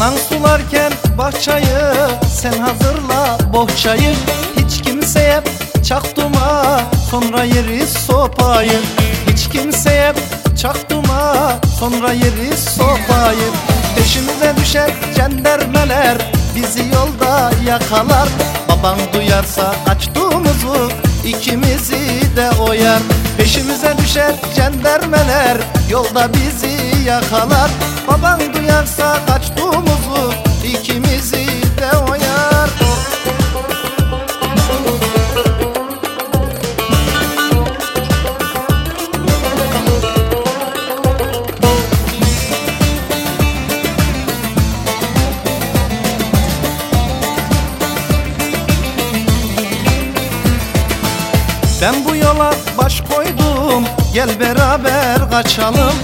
Anan sularken bahçayı Sen hazırla bohçayı Hiç kimseye çaktırma Sonra yeri sopayı. Hiç kimseye çaktırma Sonra yeri sopayı. Peşimize düşer cendermeler Bizi yolda yakalar. Baban duyarsa kaçtığımızı ikimizi de oyar. Peşimize düşer cendermeler Yolda bizi yakalar. Baban duyarsa kaçtığımızı ikimizi de oyar. Ben bu yola baş koydum. Gel beraber kaçalım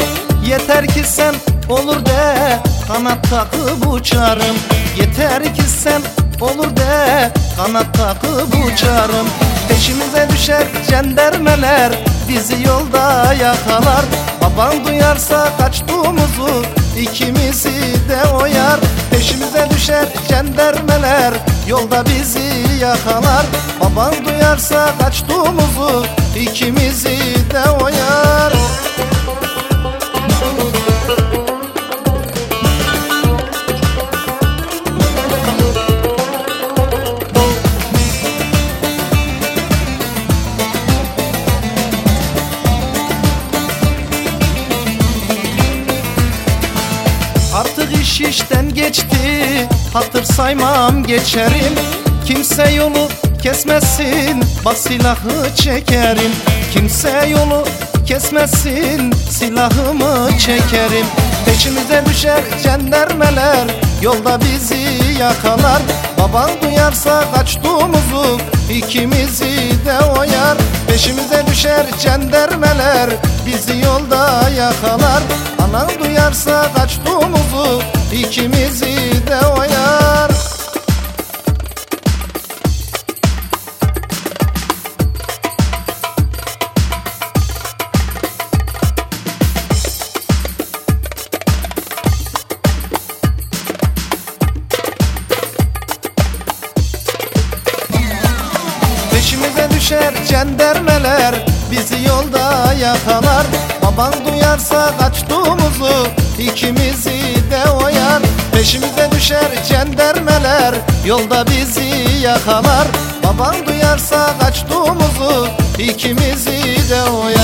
Yeter ki sen olur de Kanat takıp uçarım Yeter ki sen olur de Kanat takıp uçarım Peşimize düşer cendermeler Bizi yolda yakalar. Baban duyarsa kaçtığımızı ikimizi de oyar. Peşimize düşer cendermeler Yolda bizi yakalar. Baban duyarsa kaçtığımızı ikimizi de oyar iş işten geçti. Hatır saymam geçerim. Kimse yolu kesmesin Bas silahı çekerim. Kimse yolu kesmesin Silahımı çekerim. Peşimize düşer cendermeler Yolda bizi yakalar. Baban duyarsa kaçtığımızı ikimizi de oyar. Peşimize düşer cendermeler Bizi yolda yakalar. Anan duyarsa kaçtığımızı ikimizi de oyar Peşimize düşer cendermeler Bizi yolda yakalar Baban duyarsa kaçtığımızı ikimizi de oyar. Peşimize düşer cendermeler Yolda bizi yakalar. Baban duyarsa kaçtığımızı ikimizi de oyar